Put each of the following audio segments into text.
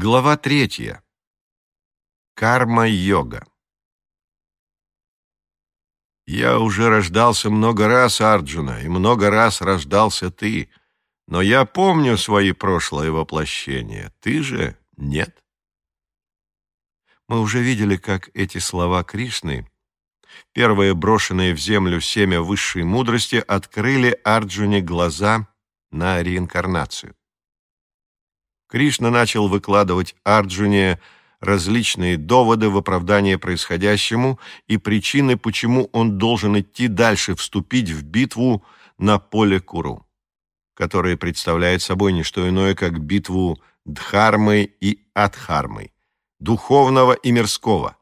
Глава третья. Карма-йога. Я уже рождался много раз, Арджуна, и много раз рождался ты, но я помню свои прошлые воплощения, ты же нет. Мы уже видели, как эти слова Кришны, первые брошенные в землю семя высшей мудрости, открыли Арджуне глаза на реинкарнацию. Кришна начал выкладывать Арджуне различные доводы в оправдание происходящему и причины, почему он должен идти дальше, вступить в битву на поле Куру, которая представляет собой не что иное, как битву Дхармы и Адхармы, духовного и мирского.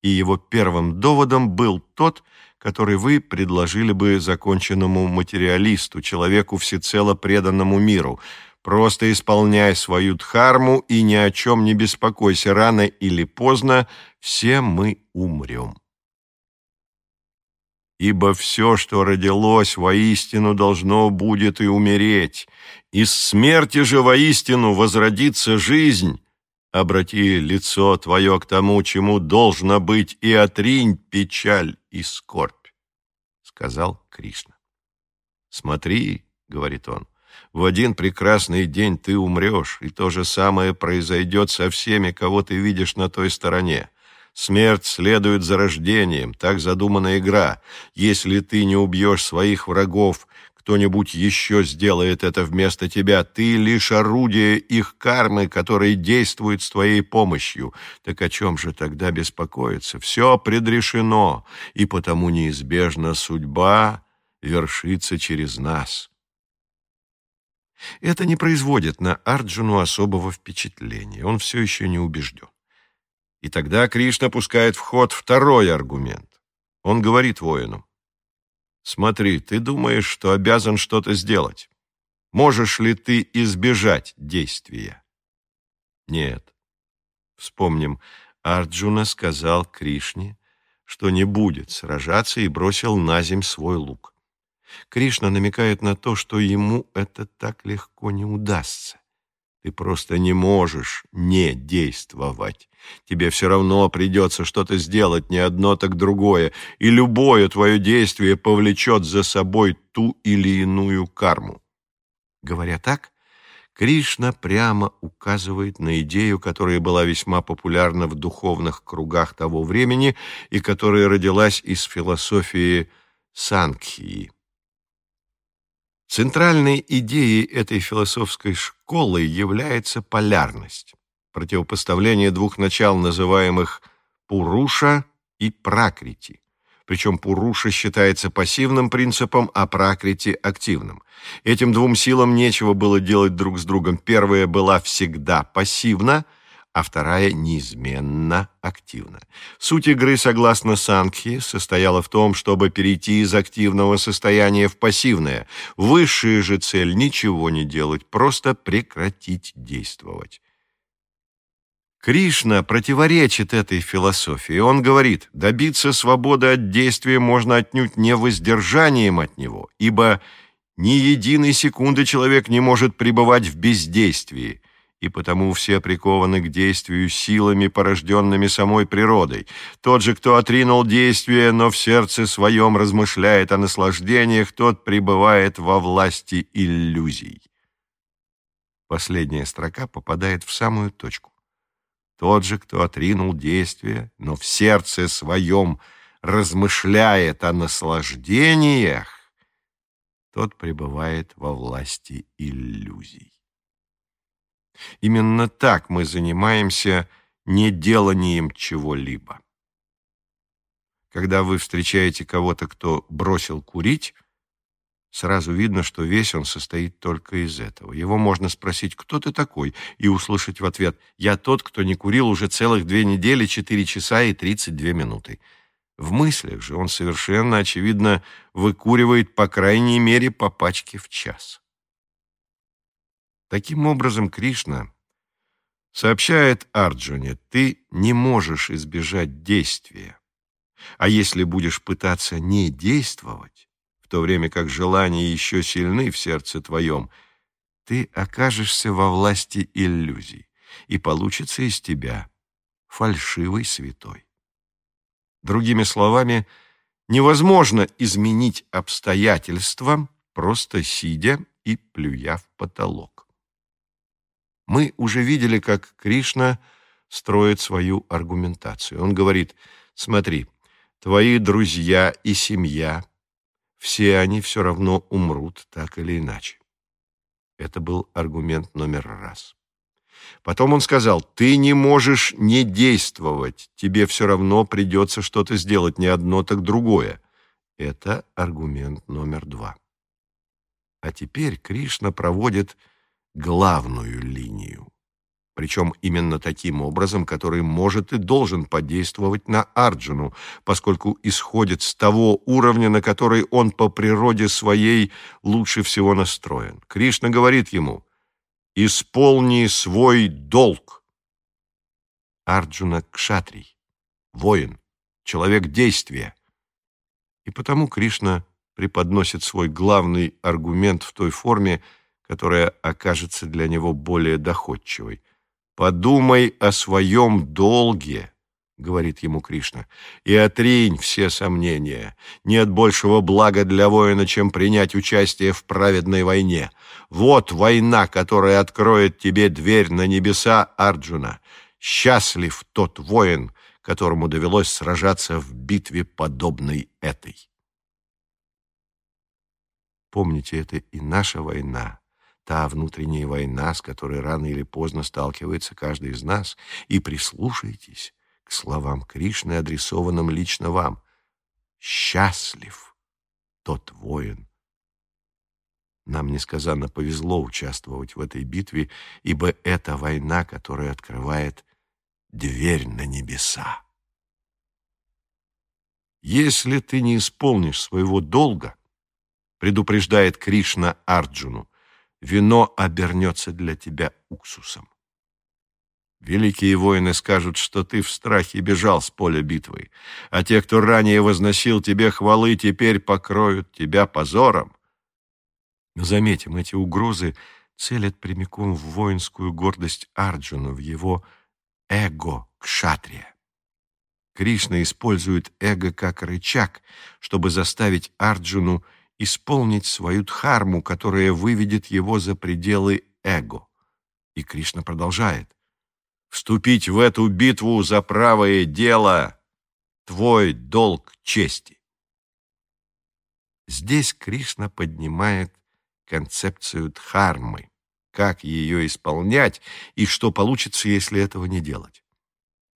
И его первым доводом был тот, который вы предложили бы законченному материалисту, человеку всецело преданному миру – Просто исполняй свою дхарму и ни о чем не беспокойся. Рано или поздно все мы умрем. Ибо все, что родилось, воистину должно будет и умереть. Из смерти же воистину возродится жизнь. Обрати лицо твое к тому, чему должно быть, и отринь печаль и скорбь, — сказал Кришна. Смотри, — говорит он, — в один прекрасный день ты умрешь, и то же самое произойдет со всеми, кого ты видишь на той стороне. Смерть следует за рождением, так задумана игра. Если ты не убьешь своих врагов, кто-нибудь еще сделает это вместо тебя. Ты лишь орудие их кармы, которые действуют с твоей помощью. Так о чем же тогда беспокоиться? Все предрешено, и потому неизбежна судьба вершится через нас. Это не производит на Арджуну особого впечатления, он все еще не убежден. И тогда Кришна пускает в ход второй аргумент. Он говорит воину, «Смотри, ты думаешь, что обязан что-то сделать. Можешь ли ты избежать действия?» «Нет». Вспомним, Арджуна сказал Кришне, что не будет сражаться и бросил на земь свой лук. Кришна намекает на то, что ему это так легко не удастся. Ты просто не можешь не действовать. Тебе все равно придется что-то сделать, не одно, так другое, и любое твое действие повлечет за собой ту или иную карму. Говоря так, Кришна прямо указывает на идею, которая была весьма популярна в духовных кругах того времени и которая родилась из философии Сангхии. Центральной идеей этой философской школы является полярность, противопоставление двух начал, называемых Пуруша и Пракрити. Причем Пуруша считается пассивным принципом, а Пракрити – активным. Этим двум силам нечего было делать друг с другом. Первая была всегда пассивна – а вторая неизменно активна. Суть игры, согласно Сангхи, состояла в том, чтобы перейти из активного состояния в пассивное. Высшая же цель – ничего не делать, просто прекратить действовать. Кришна противоречит этой философии. Он говорит, добиться свободы от действия можно отнюдь не воздержанием от него, ибо ни единой секунды человек не может пребывать в бездействии – и потому все прикованы к действию силами, порожденными самой природой. Тот же, кто отринул действие, но в сердце своем размышляет о наслаждениях, тот пребывает во власти иллюзий. Последняя строка попадает в самую точку. Тот же, кто отринул действие, но в сердце своем размышляет о наслаждениях, тот пребывает во власти иллюзий. Именно так мы занимаемся неделанием чего-либо. Когда вы встречаете кого-то, кто бросил курить, сразу видно, что весь он состоит только из этого. Его можно спросить, кто ты такой, и услышать в ответ, я тот, кто не курил уже целых две недели, четыре часа и тридцать две минуты. В мыслях же он совершенно очевидно выкуривает по крайней мере по пачке в час. Таким образом, Кришна сообщает Арджуне, ты не можешь избежать действия. А если будешь пытаться не действовать, в то время как желания еще сильны в сердце твоем, ты окажешься во власти иллюзий. и получится из тебя фальшивый святой. Другими словами, невозможно изменить обстоятельства, просто сидя и плюя в потолок. Мы уже видели, как Кришна строит свою аргументацию. Он говорит, смотри, твои друзья и семья, все они все равно умрут так или иначе. Это был аргумент номер раз. Потом он сказал, ты не можешь не действовать, тебе все равно придется что-то сделать, не одно, так другое. Это аргумент номер два. А теперь Кришна проводит главную линию. Причем именно таким образом, который может и должен подействовать на Арджуну, поскольку исходит с того уровня, на который он по природе своей лучше всего настроен. Кришна говорит ему «Исполни свой долг». Арджуна — кшатрий, воин, человек действия. И потому Кришна преподносит свой главный аргумент в той форме, которая окажется для него более доходчивой. «Подумай о своем долге», — говорит ему Кришна, — «и отринь все сомнения. Нет большего блага для воина, чем принять участие в праведной войне. Вот война, которая откроет тебе дверь на небеса Арджуна. Счастлив тот воин, которому довелось сражаться в битве, подобной этой». Помните, это и наша война, та внутренняя война, с которой рано или поздно сталкивается каждый из нас, и прислушайтесь к словам Кришны, адресованным лично вам. «Счастлив тот воин». Нам несказанно повезло участвовать в этой битве, ибо это война, которая открывает дверь на небеса. Если ты не исполнишь своего долга, предупреждает Кришна Арджуну, вино обернется для тебя уксусом. Великие воины скажут, что ты в страхе бежал с поля битвы, а те, кто ранее возносил тебе хвалы, теперь покроют тебя позором. Но заметим, эти угрозы целят прямиком в воинскую гордость Арджуна, в его эго кшатрия. Кришна использует эго как рычаг, чтобы заставить Арджуну исполнить свою дхарму, которая выведет его за пределы эго. И Кришна продолжает. «Вступить в эту битву за правое дело — твой долг чести». Здесь Кришна поднимает концепцию дхармы, как ее исполнять и что получится, если этого не делать.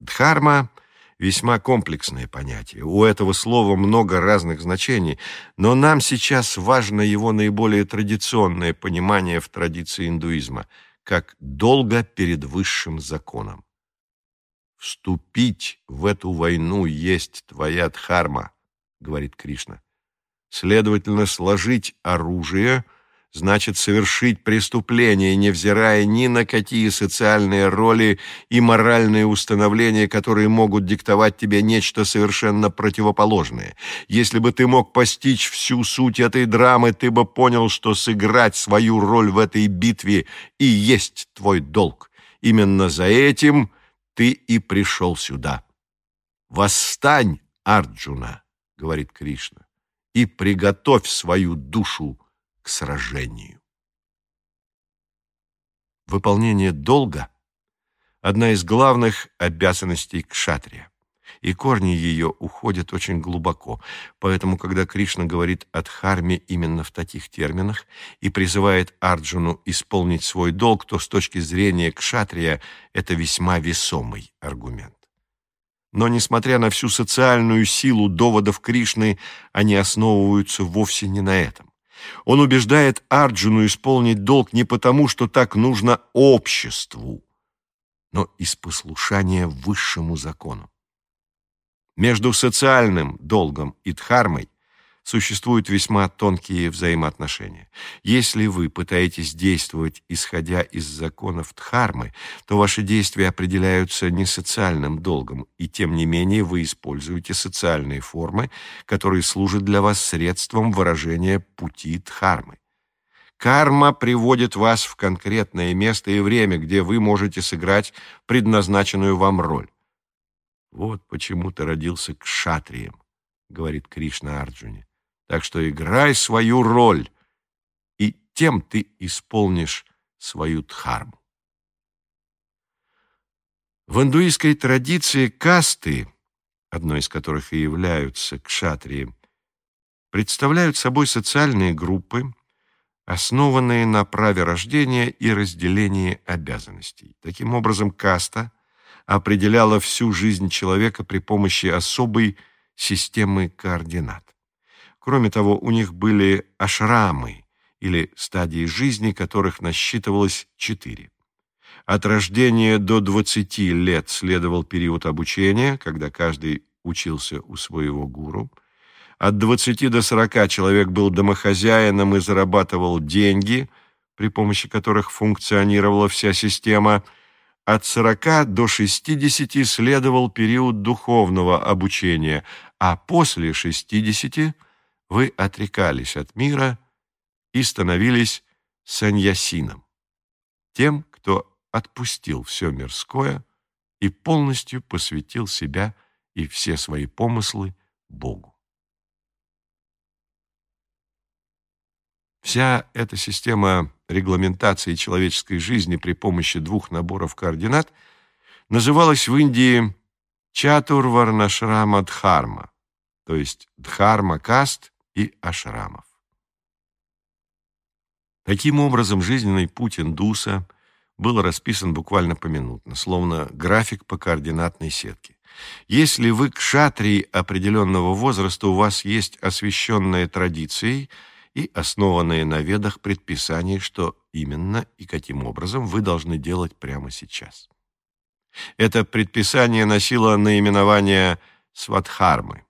Дхарма — весьма комплексное понятие. У этого слова много разных значений, но нам сейчас важно его наиболее традиционное понимание в традиции индуизма, как долго перед высшим законом. «Вступить в эту войну есть твоя дхарма», — говорит Кришна. «Следовательно, сложить оружие — значит совершить преступление, невзирая ни на какие социальные роли и моральные установления, которые могут диктовать тебе нечто совершенно противоположное. Если бы ты мог постичь всю суть этой драмы, ты бы понял, что сыграть свою роль в этой битве и есть твой долг. Именно за этим ты и пришел сюда. «Восстань, Арджуна», — говорит Кришна, — «и приготовь свою душу к сражению. Выполнение долга – одна из главных обязанностей кшатрия, и корни ее уходят очень глубоко, поэтому, когда Кришна говорит о дхарме именно в таких терминах и призывает Арджуну исполнить свой долг, то с точки зрения кшатрия это весьма весомый аргумент. Но, несмотря на всю социальную силу доводов Кришны, они основываются вовсе не на этом. Он убеждает Арджуну исполнить долг не потому, что так нужно обществу, но из послушания высшему закону. Между социальным долгом и дхармой существуют весьма тонкие взаимоотношения. Если вы пытаетесь действовать, исходя из законов Дхармы, то ваши действия определяются не социальным долгом, и тем не менее вы используете социальные формы, которые служат для вас средством выражения пути Дхармы. Карма приводит вас в конкретное место и время, где вы можете сыграть предназначенную вам роль. Вот почему ты родился к шатриям, говорит Кришна Арджуне. Так что играй свою роль, и тем ты исполнишь свою дхарму. В индуистской традиции касты, одной из которых и являются кшатрии, представляют собой социальные группы, основанные на праве рождения и разделении обязанностей. Таким образом, каста определяла всю жизнь человека при помощи особой системы координат. Кроме того, у них были ашрамы, или стадии жизни, которых насчитывалось четыре. От рождения до 20 лет следовал период обучения, когда каждый учился у своего гуру. От 20 до 40 человек был домохозяином и зарабатывал деньги, при помощи которых функционировала вся система. От 40 до 60 следовал период духовного обучения, а после 60 вы отрекались от мира и становились саньясином, тем, кто отпустил все мирское и полностью посвятил себя и все свои помыслы Богу. Вся эта система регламентации человеческой жизни при помощи двух наборов координат называлась в Индии Чатурварнашрама Дхарма, то есть Дхарма каст и ашрамов. Таким образом, жизненный путь индуса – был расписан буквально поминутно, словно график по координатной сетке. Если вы к шатрии определенного возраста, у вас есть освященные традицией и основанные на ведах предписания, что именно и каким образом вы должны делать прямо сейчас. Это предписание носило наименование сватхармы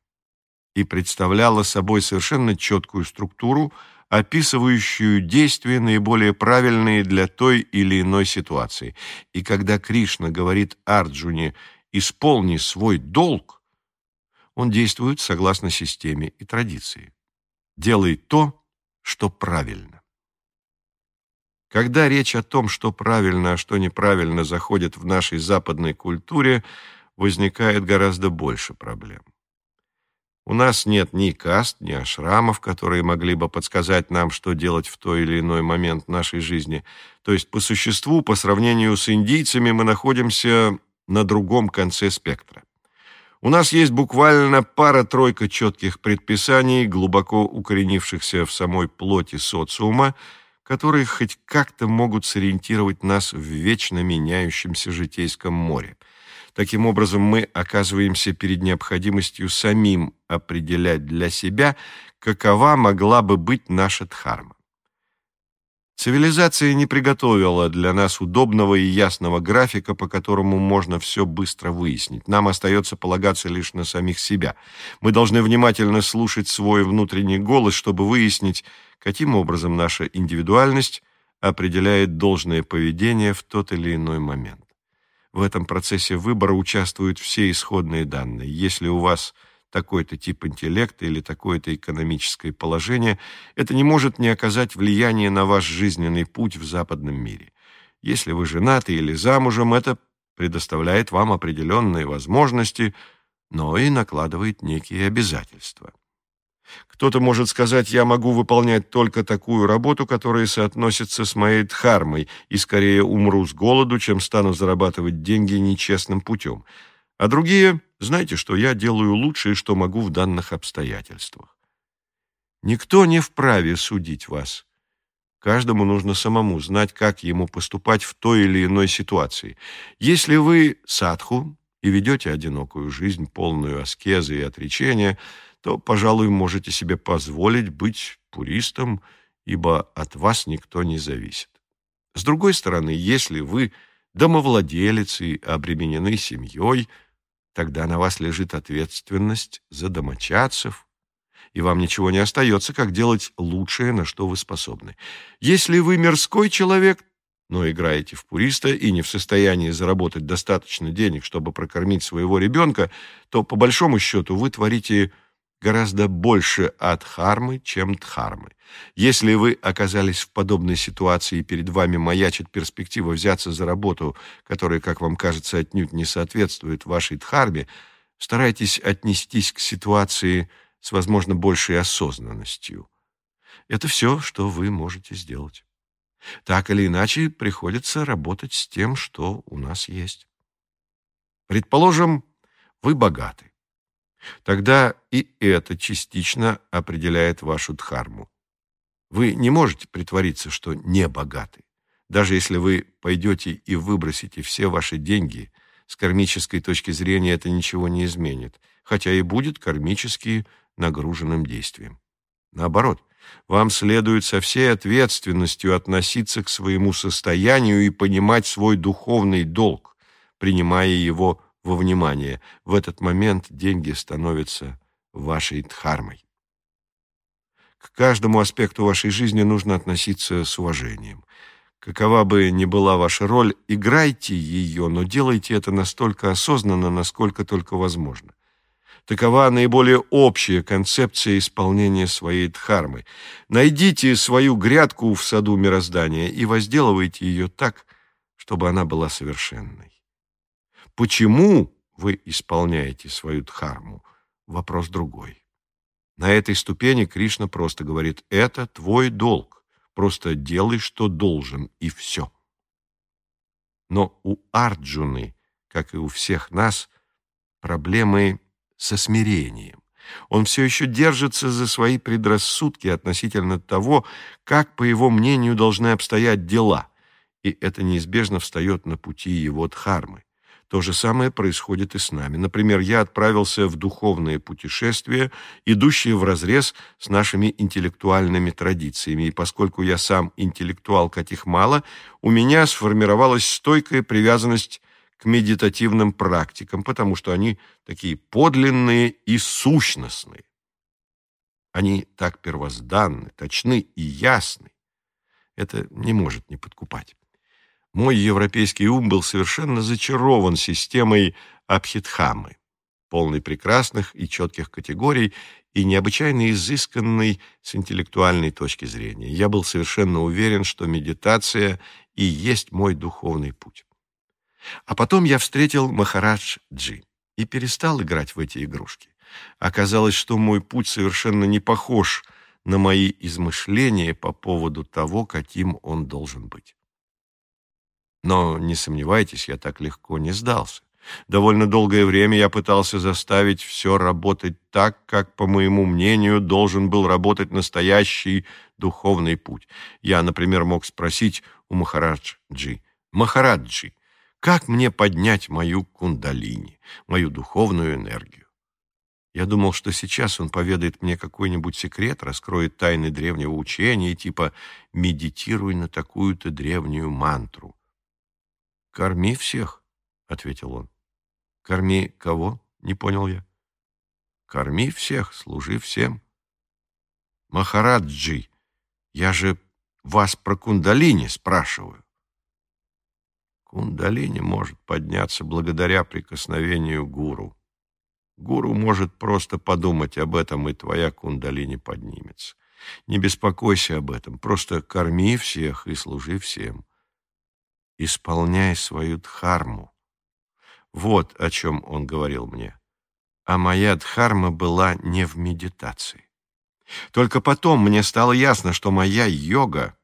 и представляло собой совершенно четкую структуру, описывающую действия, наиболее правильные для той или иной ситуации. И когда Кришна говорит Арджуне «исполни свой долг», он действует согласно системе и традиции. Делай то, что правильно. Когда речь о том, что правильно, а что неправильно заходит в нашей западной культуре, возникает гораздо больше проблем. У нас нет ни каст, ни ашрамов, которые могли бы подсказать нам, что делать в той или иной момент нашей жизни. То есть, по существу, по сравнению с индийцами, мы находимся на другом конце спектра. У нас есть буквально пара-тройка четких предписаний, глубоко укоренившихся в самой плоти социума, которые хоть как-то могут сориентировать нас в вечно меняющемся житейском море – Таким образом, мы оказываемся перед необходимостью самим определять для себя, какова могла бы быть наша дхарма. Цивилизация не приготовила для нас удобного и ясного графика, по которому можно все быстро выяснить. Нам остается полагаться лишь на самих себя. Мы должны внимательно слушать свой внутренний голос, чтобы выяснить, каким образом наша индивидуальность определяет должное поведение в тот или иной момент. В этом процессе выбора участвуют все исходные данные. Если у вас такой-то тип интеллекта или такое-то экономическое положение, это не может не оказать влияния на ваш жизненный путь в западном мире. Если вы женаты или замужем, это предоставляет вам определенные возможности, но и накладывает некие обязательства. Кто-то может сказать, я могу выполнять только такую работу, которая соотносится с моей дхармой, и скорее умру с голоду, чем стану зарабатывать деньги нечестным путем. А другие, знаете, что я делаю лучшее, что могу в данных обстоятельствах. Никто не вправе судить вас. Каждому нужно самому знать, как ему поступать в той или иной ситуации. Если вы садху и ведете одинокую жизнь, полную аскезы и отречения – то, пожалуй, можете себе позволить быть пуристом, ибо от вас никто не зависит. С другой стороны, если вы домовладелец и обременены семьей, тогда на вас лежит ответственность за домочадцев, и вам ничего не остается, как делать лучшее, на что вы способны. Если вы мирской человек, но играете в пуриста и не в состоянии заработать достаточно денег, чтобы прокормить своего ребенка, то, по большому счету, вы творите гораздо больше адхармы, чем дхармы. Если вы оказались в подобной ситуации и перед вами маячит перспектива взяться за работу, которая, как вам кажется, отнюдь не соответствует вашей дхарме, старайтесь отнестись к ситуации с, возможно, большей осознанностью. Это все, что вы можете сделать. Так или иначе, приходится работать с тем, что у нас есть. Предположим, вы богаты. Тогда и это частично определяет вашу дхарму. Вы не можете притвориться, что не богаты. Даже если вы пойдете и выбросите все ваши деньги, с кармической точки зрения это ничего не изменит, хотя и будет кармически нагруженным действием. Наоборот, вам следует со всей ответственностью относиться к своему состоянию и понимать свой духовный долг, принимая его во внимание. В этот момент деньги становятся вашей дхармой. К каждому аспекту вашей жизни нужно относиться с уважением. Какова бы ни была ваша роль, играйте ее, но делайте это настолько осознанно, насколько только возможно. Такова наиболее общая концепция исполнения своей дхармы. Найдите свою грядку в саду мироздания и возделывайте ее так, чтобы она была совершенной. Почему вы исполняете свою дхарму? Вопрос другой. На этой ступени Кришна просто говорит, это твой долг, просто делай, что должен, и все. Но у Арджуны, как и у всех нас, проблемы со смирением. Он все еще держится за свои предрассудки относительно того, как, по его мнению, должны обстоять дела, и это неизбежно встает на пути его дхармы. То же самое происходит и с нами. Например, я отправился в духовное путешествие, идущее вразрез с нашими интеллектуальными традициями, и поскольку я сам интеллектуал, каких мало, у меня сформировалась стойкая привязанность к медитативным практикам, потому что они такие подлинные и сущностные. Они так первозданны, точны и ясны. Это не может не подкупать. Мой европейский ум был совершенно зачарован системой Абхидхамы, полной прекрасных и четких категорий и необычайно изысканной с интеллектуальной точки зрения. Я был совершенно уверен, что медитация и есть мой духовный путь. А потом я встретил Махарадж Джи и перестал играть в эти игрушки. Оказалось, что мой путь совершенно не похож на мои измышления по поводу того, каким он должен быть. Но, не сомневайтесь, я так легко не сдался. Довольно долгое время я пытался заставить все работать так, как, по моему мнению, должен был работать настоящий духовный путь. Я, например, мог спросить у Махараджи, «Махараджи, как мне поднять мою кундалини, мою духовную энергию?» Я думал, что сейчас он поведает мне какой-нибудь секрет, раскроет тайны древнего учения, типа «медитируй на такую-то древнюю мантру». «Корми всех», — ответил он. «Корми кого?» — не понял я. «Корми всех, служи всем». «Махараджи, я же вас про кундалини спрашиваю». Кундалини может подняться благодаря прикосновению гуру. Гуру может просто подумать об этом, и твоя кундалини поднимется. Не беспокойся об этом, просто корми всех и служи всем исполняй свою дхарму. Вот о чем он говорил мне. А моя дхарма была не в медитации. Только потом мне стало ясно, что моя йога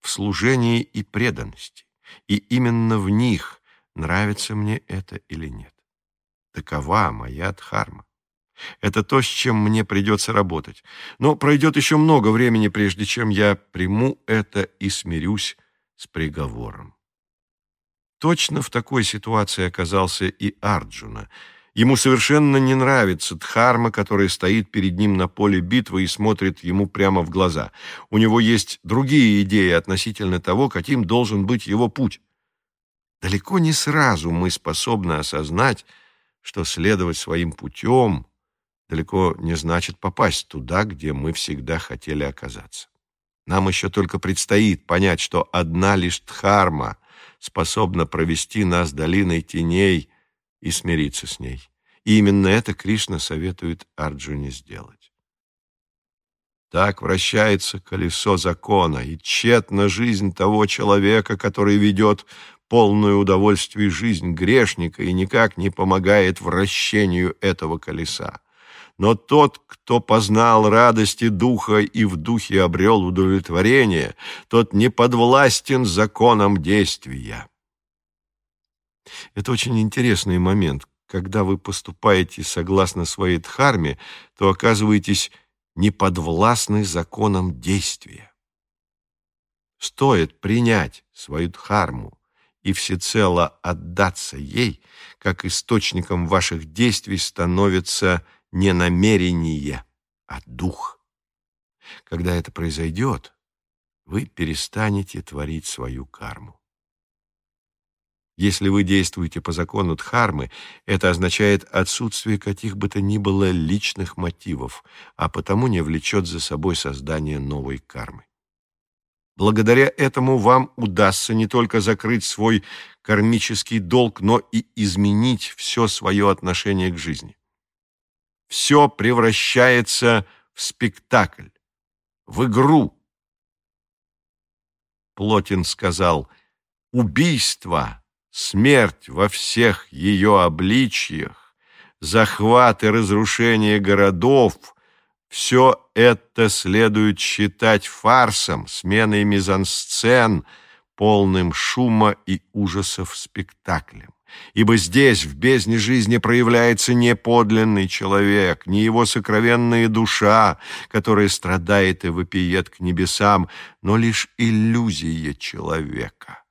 в служении и преданности, и именно в них, нравится мне это или нет. Такова моя дхарма. Это то, с чем мне придется работать. Но пройдет еще много времени, прежде чем я приму это и смирюсь с приговором. Точно в такой ситуации оказался и Арджуна. Ему совершенно не нравится Дхарма, которая стоит перед ним на поле битвы и смотрит ему прямо в глаза. У него есть другие идеи относительно того, каким должен быть его путь. Далеко не сразу мы способны осознать, что следовать своим путем далеко не значит попасть туда, где мы всегда хотели оказаться. Нам еще только предстоит понять, что одна лишь Дхарма — способна провести нас долиной теней и смириться с ней. И именно это Кришна советует Арджуне сделать. Так вращается колесо закона, и тщетна жизнь того человека, который ведет полную удовольствий жизнь грешника и никак не помогает вращению этого колеса. Но тот, кто познал радости духа и в духе обрел удовлетворение, тот не подвластен законам действия. Это очень интересный момент. Когда вы поступаете согласно своей дхарме, то оказываетесь неподвластны законам действия. Стоит принять свою дхарму и всецело отдаться ей, как источником ваших действий становится не намерение, а дух. Когда это произойдет, вы перестанете творить свою карму. Если вы действуете по закону Дхармы, это означает отсутствие каких бы то ни было личных мотивов, а потому не влечет за собой создание новой кармы. Благодаря этому вам удастся не только закрыть свой кармический долг, но и изменить все свое отношение к жизни. Все превращается в спектакль, в игру. Плотин сказал, убийство смерть во всех ее обличьях, захват и разрушение городов — все это следует считать фарсом, сменой мизансцен, полным шума и ужасов спектаклем. Ибо здесь, в бездне жизни, проявляется не подлинный человек, не его сокровенная душа, которая страдает и вопиет к небесам, но лишь иллюзия человека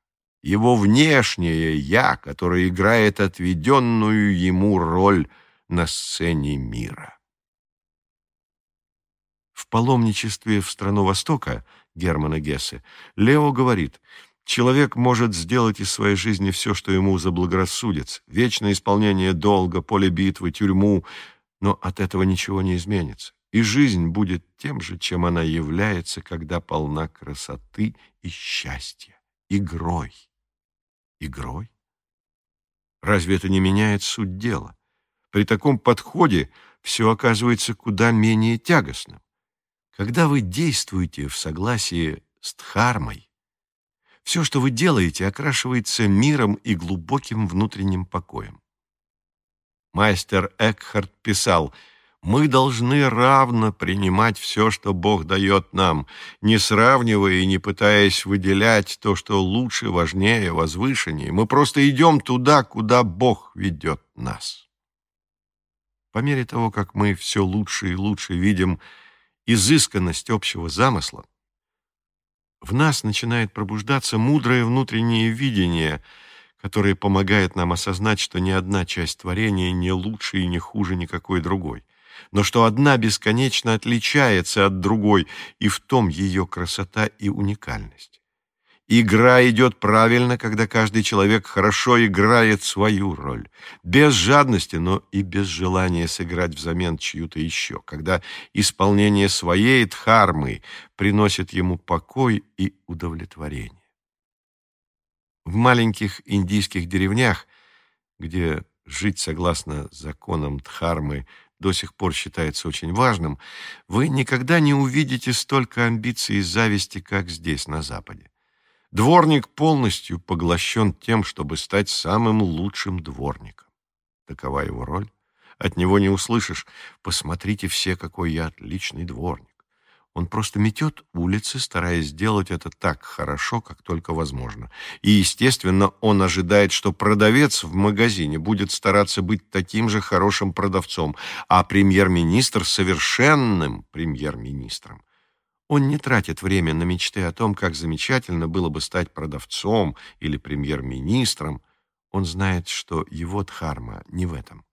его внешнее «я», которое играет отведенную ему роль на сцене мира. В паломничестве в страну Востока Германа Гессе Лео говорит, человек может сделать из своей жизни все, что ему заблагорассудится, вечное исполнение долга, поле битвы, тюрьму, но от этого ничего не изменится, и жизнь будет тем же, чем она является, когда полна красоты и счастья, игрой игрой? Разве это не меняет суть дела? При таком подходе все оказывается куда менее тягостным. Когда вы действуете в согласии с Дхармой, все, что вы делаете, окрашивается миром и глубоким внутренним покоем. Мастер Экхарт писал – мы должны равно принимать все, что Бог дает нам, не сравнивая и не пытаясь выделять то, что лучше, важнее, возвышеннее. Мы просто идем туда, куда Бог ведет нас. По мере того, как мы все лучше и лучше видим изысканность общего замысла, в нас начинает пробуждаться мудрое внутреннее видение, которое помогает нам осознать, что ни одна часть творения не лучше и не хуже никакой другой но что одна бесконечно отличается от другой, и в том ее красота и уникальность. Игра идет правильно, когда каждый человек хорошо играет свою роль, без жадности, но и без желания сыграть взамен чью-то еще, когда исполнение своей дхармы приносит ему покой и удовлетворение. В маленьких индийских деревнях, где жить согласно законам дхармы – до сих пор считается очень важным, вы никогда не увидите столько амбиций и зависти, как здесь, на Западе. Дворник полностью поглощен тем, чтобы стать самым лучшим дворником. Такова его роль. От него не услышишь «посмотрите все, какой я отличный дворник». Он просто метет улицы, стараясь сделать это так хорошо, как только возможно. И, естественно, он ожидает, что продавец в магазине будет стараться быть таким же хорошим продавцом, а премьер-министр — совершенным премьер-министром. Он не тратит время на мечты о том, как замечательно было бы стать продавцом или премьер-министром. Он знает, что его дхарма не в этом.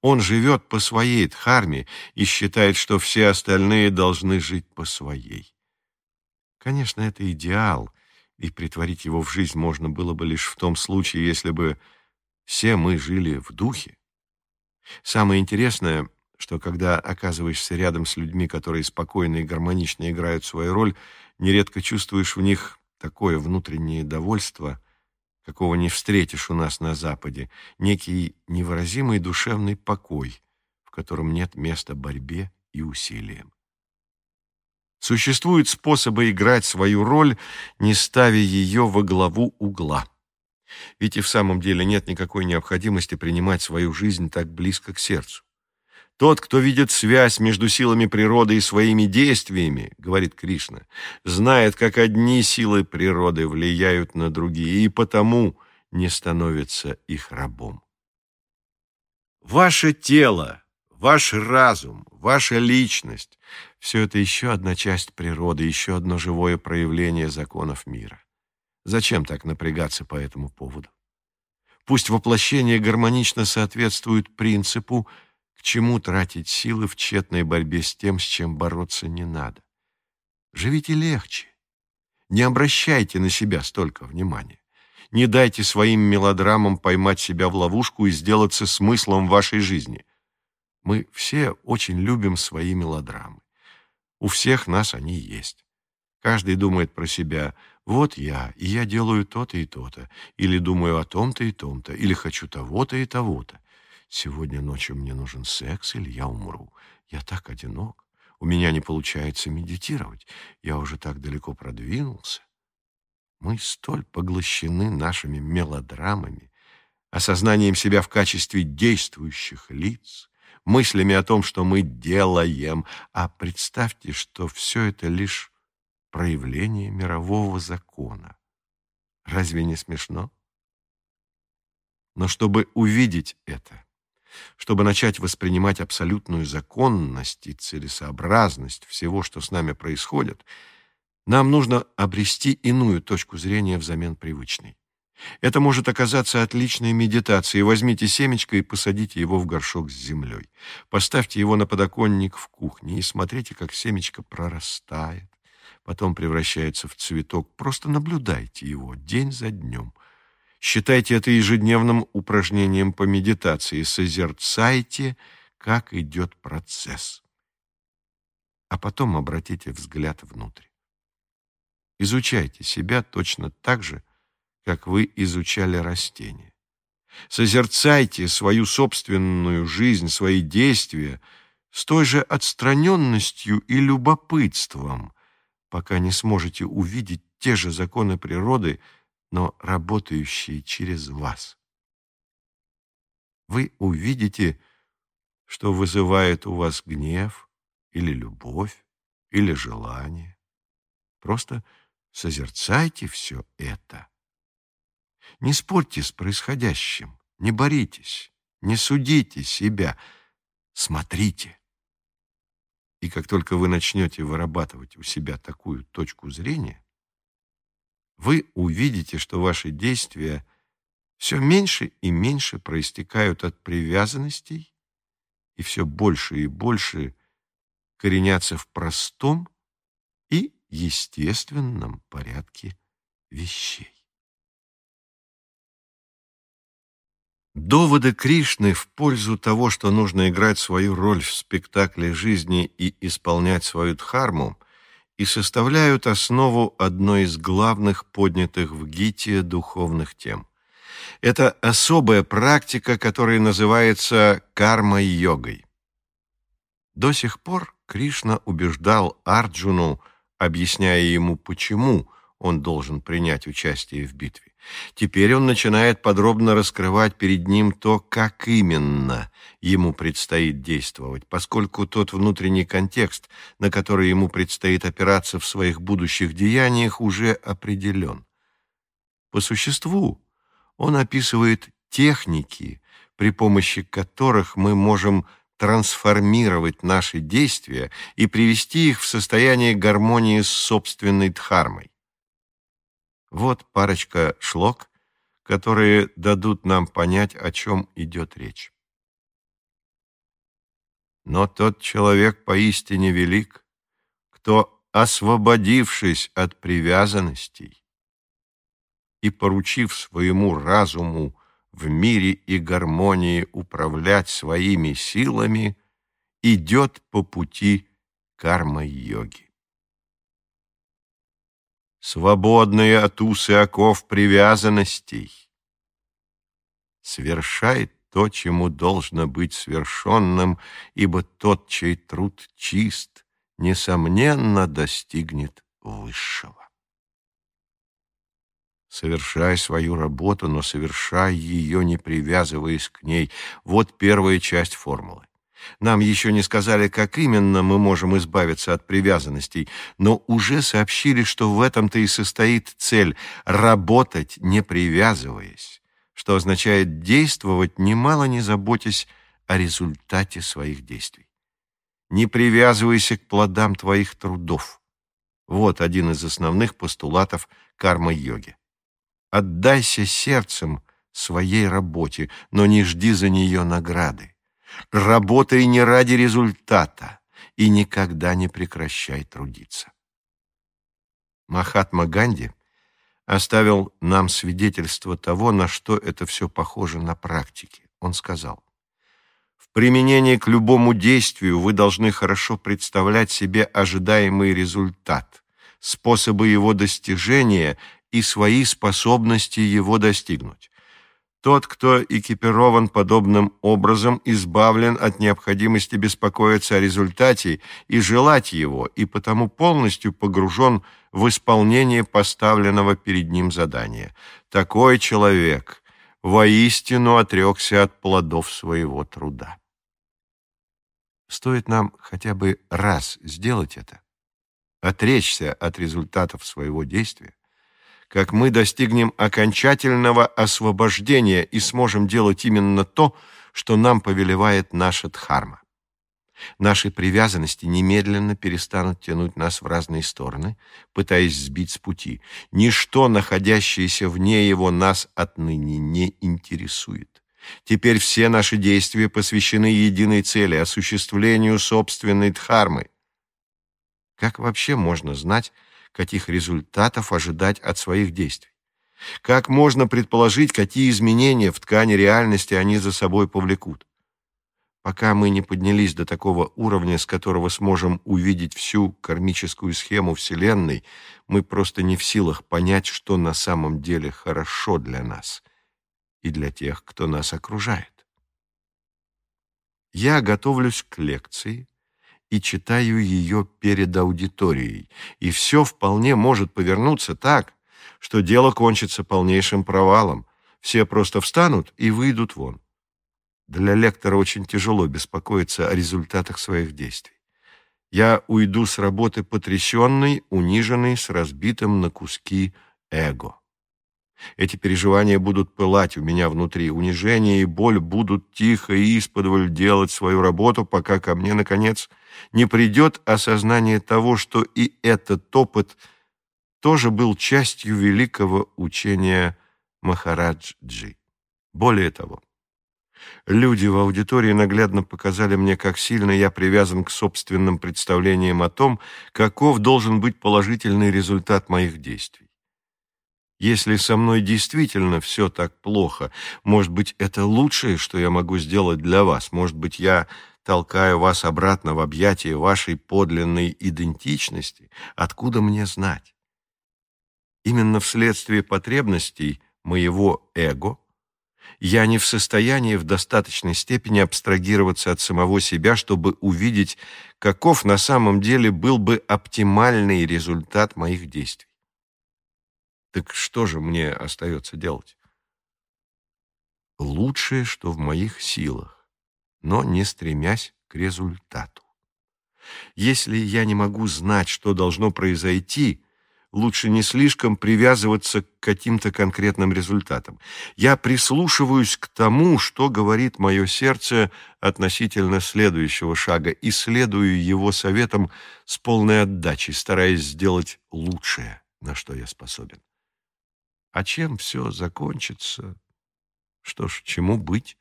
Он живет по своей дхарме и считает, что все остальные должны жить по своей. Конечно, это идеал, и притворить его в жизнь можно было бы лишь в том случае, если бы все мы жили в духе. Самое интересное, что когда оказываешься рядом с людьми, которые спокойно и гармонично играют свою роль, нередко чувствуешь в них такое внутреннее довольство, какого не встретишь у нас на Западе, некий невыразимый душевный покой, в котором нет места борьбе и усилиям. Существуют способы играть свою роль, не ставя ее во главу угла. Ведь и в самом деле нет никакой необходимости принимать свою жизнь так близко к сердцу. Тот, кто видит связь между силами природы и своими действиями, говорит Кришна, знает, как одни силы природы влияют на другие, и потому не становится их рабом. Ваше тело, ваш разум, ваша личность – все это еще одна часть природы, еще одно живое проявление законов мира. Зачем так напрягаться по этому поводу? Пусть воплощение гармонично соответствует принципу – чему тратить силы в тщетной борьбе с тем, с чем бороться не надо? Живите легче. Не обращайте на себя столько внимания. Не дайте своим мелодрамам поймать себя в ловушку и сделаться смыслом вашей жизни. Мы все очень любим свои мелодрамы. У всех нас они есть. Каждый думает про себя «вот я, и я делаю то-то и то-то», или думаю о том-то и том-то, или хочу того-то и того-то. Сегодня ночью мне нужен секс, или я умру. Я так одинок. У меня не получается медитировать. Я уже так далеко продвинулся. Мы столь поглощены нашими мелодрамами, осознанием себя в качестве действующих лиц, мыслями о том, что мы делаем, а представьте, что все это лишь проявление мирового закона. Разве не смешно? Но чтобы увидеть это, чтобы начать воспринимать абсолютную законность и целесообразность всего, что с нами происходит, нам нужно обрести иную точку зрения взамен привычной. Это может оказаться отличной медитацией. Возьмите семечко и посадите его в горшок с землей. Поставьте его на подоконник в кухне и смотрите, как семечко прорастает, потом превращается в цветок. Просто наблюдайте его день за днем – Считайте это ежедневным упражнением по медитации. Созерцайте, как идет процесс. А потом обратите взгляд внутрь. Изучайте себя точно так же, как вы изучали растения. Созерцайте свою собственную жизнь, свои действия с той же отстраненностью и любопытством, пока не сможете увидеть те же законы природы, но работающие через вас. Вы увидите, что вызывает у вас гнев или любовь, или желание. Просто созерцайте все это. Не спорьте с происходящим, не боритесь, не судите себя, смотрите. И как только вы начнете вырабатывать у себя такую точку зрения, вы увидите, что ваши действия все меньше и меньше проистекают от привязанностей и все больше и больше коренятся в простом и естественном порядке вещей. Доводы Кришны в пользу того, что нужно играть свою роль в спектакле жизни и исполнять свою дхарму, и составляют основу одной из главных поднятых в Гите духовных тем. Это особая практика, которая называется карма-йогой. До сих пор Кришна убеждал Арджуну, объясняя ему, почему он должен принять участие в битве. Теперь он начинает подробно раскрывать перед ним то, как именно ему предстоит действовать, поскольку тот внутренний контекст, на который ему предстоит опираться в своих будущих деяниях, уже определен. По существу он описывает техники, при помощи которых мы можем трансформировать наши действия и привести их в состояние гармонии с собственной дхармой. Вот парочка шлок, которые дадут нам понять, о чем идет речь. Но тот человек поистине велик, кто, освободившись от привязанностей и поручив своему разуму в мире и гармонии управлять своими силами, идет по пути карма-йоги. Свободные от ус и оков привязанностей. Свершает то, чему должно быть свершенным, ибо тот, чей труд чист, несомненно достигнет высшего. Совершай свою работу, но совершай ее, не привязываясь к ней. Вот первая часть формулы. Нам еще не сказали, как именно мы можем избавиться от привязанностей, но уже сообщили, что в этом-то и состоит цель — работать, не привязываясь, что означает действовать, немало не заботясь о результате своих действий. Не привязывайся к плодам твоих трудов. Вот один из основных постулатов карма-йоги. Отдайся сердцем своей работе, но не жди за нее награды. Работай не ради результата и никогда не прекращай трудиться. Махатма Ганди оставил нам свидетельство того, на что это все похоже на практике. Он сказал, «В применении к любому действию вы должны хорошо представлять себе ожидаемый результат, способы его достижения и свои способности его достигнуть. Тот, кто экипирован подобным образом, избавлен от необходимости беспокоиться о результате и желать его, и потому полностью погружен в исполнение поставленного перед ним задания. Такой человек воистину отрекся от плодов своего труда. Стоит нам хотя бы раз сделать это, отречься от результатов своего действия, как мы достигнем окончательного освобождения и сможем делать именно то, что нам повелевает наша дхарма. Наши привязанности немедленно перестанут тянуть нас в разные стороны, пытаясь сбить с пути. Ничто, находящееся вне его, нас отныне не интересует. Теперь все наши действия посвящены единой цели — осуществлению собственной дхармы. Как вообще можно знать, каких результатов ожидать от своих действий. Как можно предположить, какие изменения в ткани реальности они за собой повлекут? Пока мы не поднялись до такого уровня, с которого сможем увидеть всю кармическую схему Вселенной, мы просто не в силах понять, что на самом деле хорошо для нас и для тех, кто нас окружает. Я готовлюсь к лекции, и читаю ее перед аудиторией, и все вполне может повернуться так, что дело кончится полнейшим провалом. Все просто встанут и выйдут вон. Для лектора очень тяжело беспокоиться о результатах своих действий. Я уйду с работы потрясенный, униженный, с разбитым на куски эго. Эти переживания будут пылать у меня внутри. Унижение и боль будут тихо и исподволь делать свою работу, пока ко мне, наконец, не придет осознание того, что и этот опыт тоже был частью великого учения Махараджи. Более того, люди в аудитории наглядно показали мне, как сильно я привязан к собственным представлениям о том, каков должен быть положительный результат моих действий. Если со мной действительно все так плохо, может быть, это лучшее, что я могу сделать для вас. Может быть, я толкаю вас обратно в объятия вашей подлинной идентичности. Откуда мне знать? Именно вследствие потребностей моего эго я не в состоянии в достаточной степени абстрагироваться от самого себя, чтобы увидеть, каков на самом деле был бы оптимальный результат моих действий. Так что же мне остается делать? Лучшее, что в моих силах, но не стремясь к результату. Если я не могу знать, что должно произойти, лучше не слишком привязываться к каким-то конкретным результатам. Я прислушиваюсь к тому, что говорит мое сердце относительно следующего шага, и следую его советам с полной отдачей, стараясь сделать лучшее, на что я способен. А чем все закончится? Что ж, чему быть,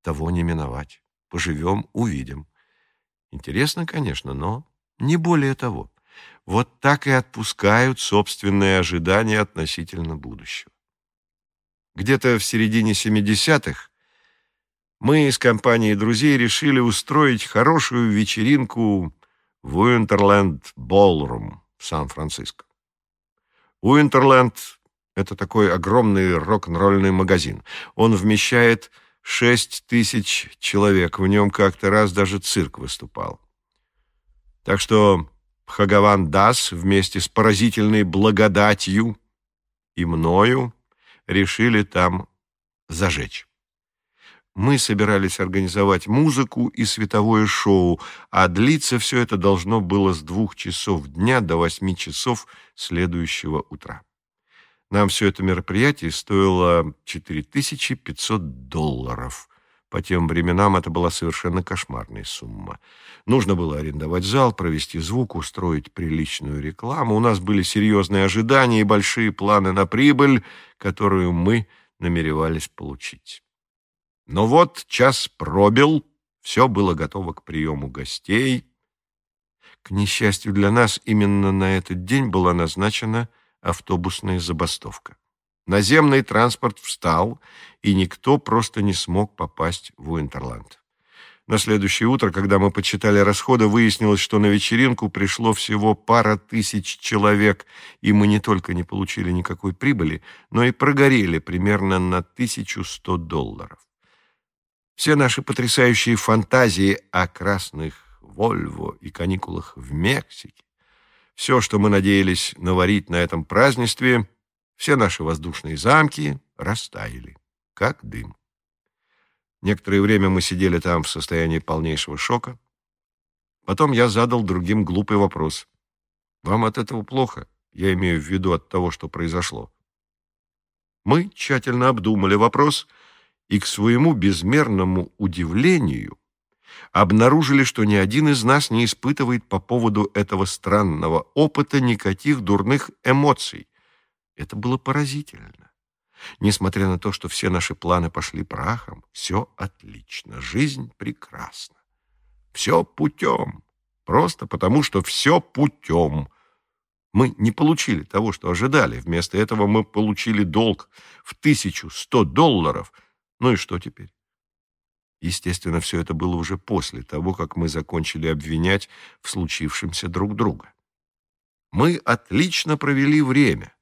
того не миновать. Поживем, увидим. Интересно, конечно, но не более того. Вот так и отпускают собственные ожидания относительно будущего. Где-то в середине 70-х мы с компанией друзей решили устроить хорошую вечеринку в Уинтерленд Ballroom в Сан-Франциско. Уинтерленд — это такой огромный рок-н-ролльный магазин. Он вмещает шесть тысяч человек. В нем как-то раз даже цирк выступал. Так что Хагаван Дас вместе с поразительной благодатью и мною решили там зажечь. Мы собирались организовать музыку и световое шоу, а длиться все это должно было с двух часов дня до восьми часов следующего утра. Нам все это мероприятие стоило 4500 долларов. По тем временам это была совершенно кошмарная сумма. Нужно было арендовать зал, провести звук, устроить приличную рекламу. У нас были серьезные ожидания и большие планы на прибыль, которую мы намеревались получить. Но вот час пробил, все было готово к приему гостей. К несчастью для нас, именно на этот день была назначена автобусная забастовка. Наземный транспорт встал, и никто просто не смог попасть в Уинтерланд. На следующее утро, когда мы подсчитали расходы, выяснилось, что на вечеринку пришло всего пара тысяч человек, и мы не только не получили никакой прибыли, но и прогорели примерно на 1100 долларов. Все наши потрясающие фантазии о красных Вольво и каникулах в Мексике, все, что мы надеялись наварить на этом празднестве, все наши воздушные замки растаяли, как дым. Некоторое время мы сидели там в состоянии полнейшего шока. Потом я задал другим глупый вопрос. «Вам от этого плохо?» Я имею в виду от того, что произошло. Мы тщательно обдумали вопрос и к своему безмерному удивлению обнаружили, что ни один из нас не испытывает по поводу этого странного опыта никаких дурных эмоций. Это было поразительно. Несмотря на то, что все наши планы пошли прахом, все отлично, жизнь прекрасна. Все путем, просто потому что все путем. Мы не получили того, что ожидали. Вместо этого мы получили долг в 1100 долларов. Ну и что теперь? Естественно, все это было уже после того, как мы закончили обвинять в случившемся друг друга. Мы отлично провели время.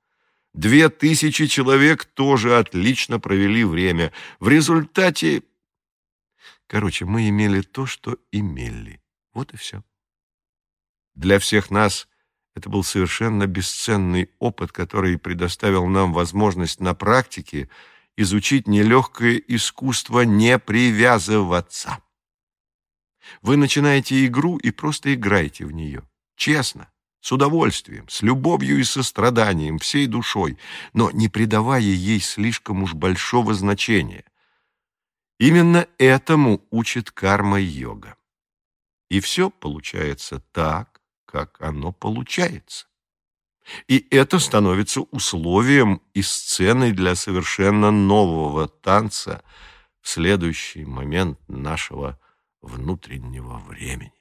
Две тысячи человек тоже отлично провели время. В результате... Короче, мы имели то, что имели. Вот и все. Для всех нас это был совершенно бесценный опыт, который предоставил нам возможность на практике изучить нелегкое искусство не привязываться. Вы начинаете игру и просто играете в нее. Честно с удовольствием, с любовью и состраданием, всей душой, но не придавая ей слишком уж большого значения. Именно этому учит карма-йога. И все получается так, как оно получается. И это становится условием и сценой для совершенно нового танца в следующий момент нашего внутреннего времени.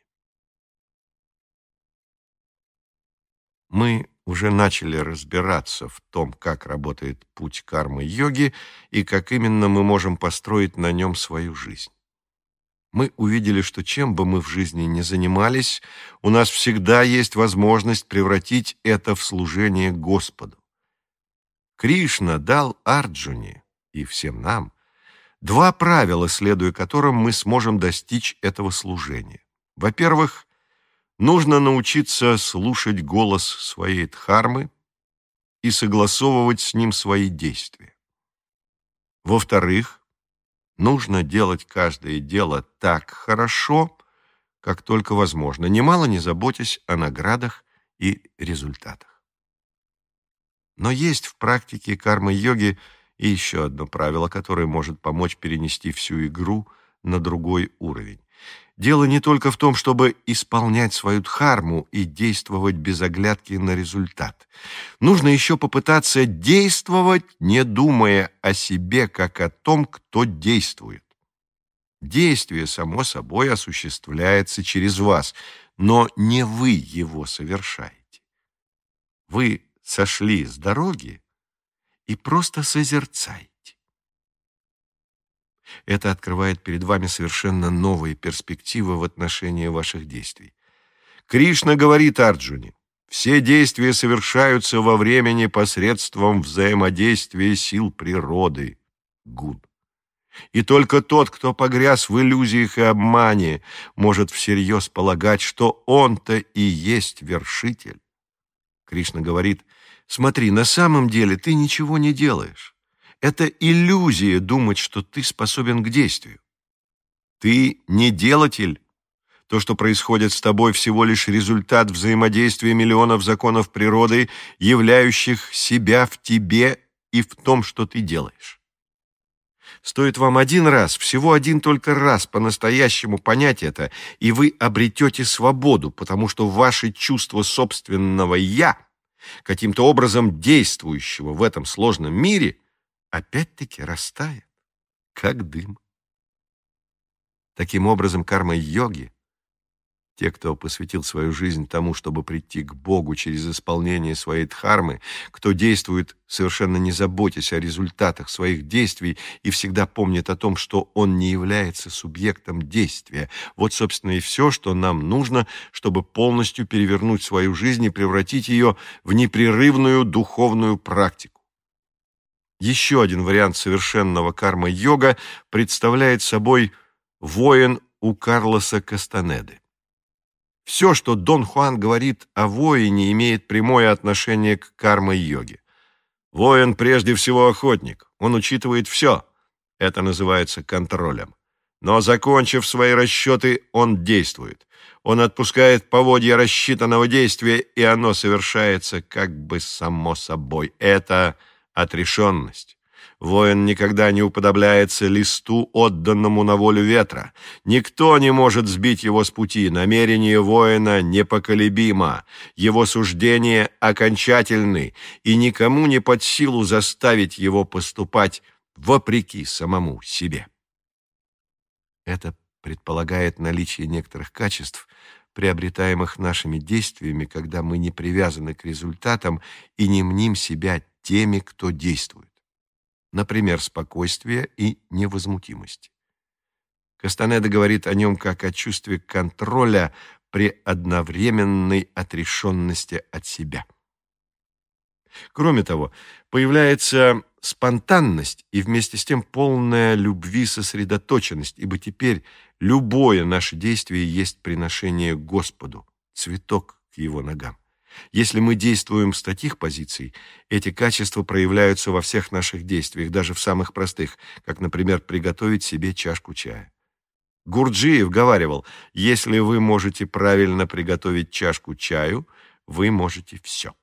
мы уже начали разбираться в том, как работает путь кармы-йоги и как именно мы можем построить на нем свою жизнь. Мы увидели, что чем бы мы в жизни ни занимались, у нас всегда есть возможность превратить это в служение Господу. Кришна дал Арджуне и всем нам два правила, следуя которым мы сможем достичь этого служения. Во-первых, Нужно научиться слушать голос своей дхармы и согласовывать с ним свои действия. Во-вторых, нужно делать каждое дело так хорошо, как только возможно, немало не заботясь о наградах и результатах. Но есть в практике кармы-йоги и еще одно правило, которое может помочь перенести всю игру на другой уровень. Дело не только в том, чтобы исполнять свою дхарму и действовать без оглядки на результат. Нужно еще попытаться действовать, не думая о себе, как о том, кто действует. Действие, само собой, осуществляется через вас, но не вы его совершаете. Вы сошли с дороги и просто созерцаете. Это открывает перед вами совершенно новые перспективы в отношении ваших действий. Кришна говорит Арджуне, Все действия совершаются во времени посредством взаимодействия сил природы. Гуд. И только тот, кто погряз в иллюзиях и обмане, может всерьез полагать, что он-то и есть вершитель. Кришна говорит, смотри, на самом деле ты ничего не делаешь. Это иллюзия думать, что ты способен к действию. Ты не делатель. То, что происходит с тобой, всего лишь результат взаимодействия миллионов законов природы, являющих себя в тебе и в том, что ты делаешь. Стоит вам один раз, всего один только раз по-настоящему понять это, и вы обретете свободу, потому что ваше чувство собственного «я», каким-то образом действующего в этом сложном мире, опять-таки растает, как дым. Таким образом, карма йоги те, кто посвятил свою жизнь тому, чтобы прийти к Богу через исполнение своей дхармы, кто действует, совершенно не заботясь о результатах своих действий и всегда помнит о том, что он не является субъектом действия. Вот, собственно, и все, что нам нужно, чтобы полностью перевернуть свою жизнь и превратить ее в непрерывную духовную практику. Еще один вариант совершенного карма-йога представляет собой воин у Карлоса Кастанеды. Все, что Дон Хуан говорит о воине, имеет прямое отношение к карма-йоге. Воин прежде всего охотник, он учитывает все. Это называется контролем. Но, закончив свои расчеты, он действует. Он отпускает поводья рассчитанного действия, и оно совершается как бы само собой. Это отрешенность. Воин никогда не уподобляется листу, отданному на волю ветра. Никто не может сбить его с пути. Намерение воина непоколебимо, его суждения окончательны, и никому не под силу заставить его поступать вопреки самому себе. Это предполагает наличие некоторых качеств, приобретаемых нашими действиями, когда мы не привязаны к результатам и не мним себя теми, кто действует например, спокойствия и невозмутимости. Кастанеда говорит о нем как о чувстве контроля при одновременной отрешенности от себя. Кроме того, появляется спонтанность и вместе с тем полная любви сосредоточенность, ибо теперь любое наше действие есть приношение Господу, цветок к его ногам. Если мы действуем с таких позиций, эти качества проявляются во всех наших действиях, даже в самых простых, как, например, приготовить себе чашку чая. Гурджиев говаривал, если вы можете правильно приготовить чашку чаю, вы можете все.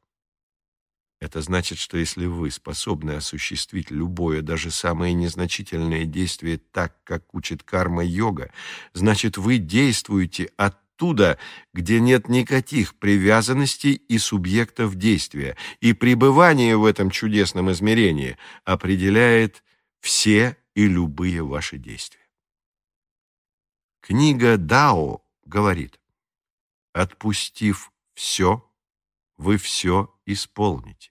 Это значит, что если вы способны осуществить любое, даже самое незначительное действие так, как учит карма-йога, значит, вы действуете от оттуда, где нет никаких привязанностей и субъектов действия, и пребывание в этом чудесном измерении определяет все и любые ваши действия. Книга Дао говорит, «Отпустив все, вы все исполните.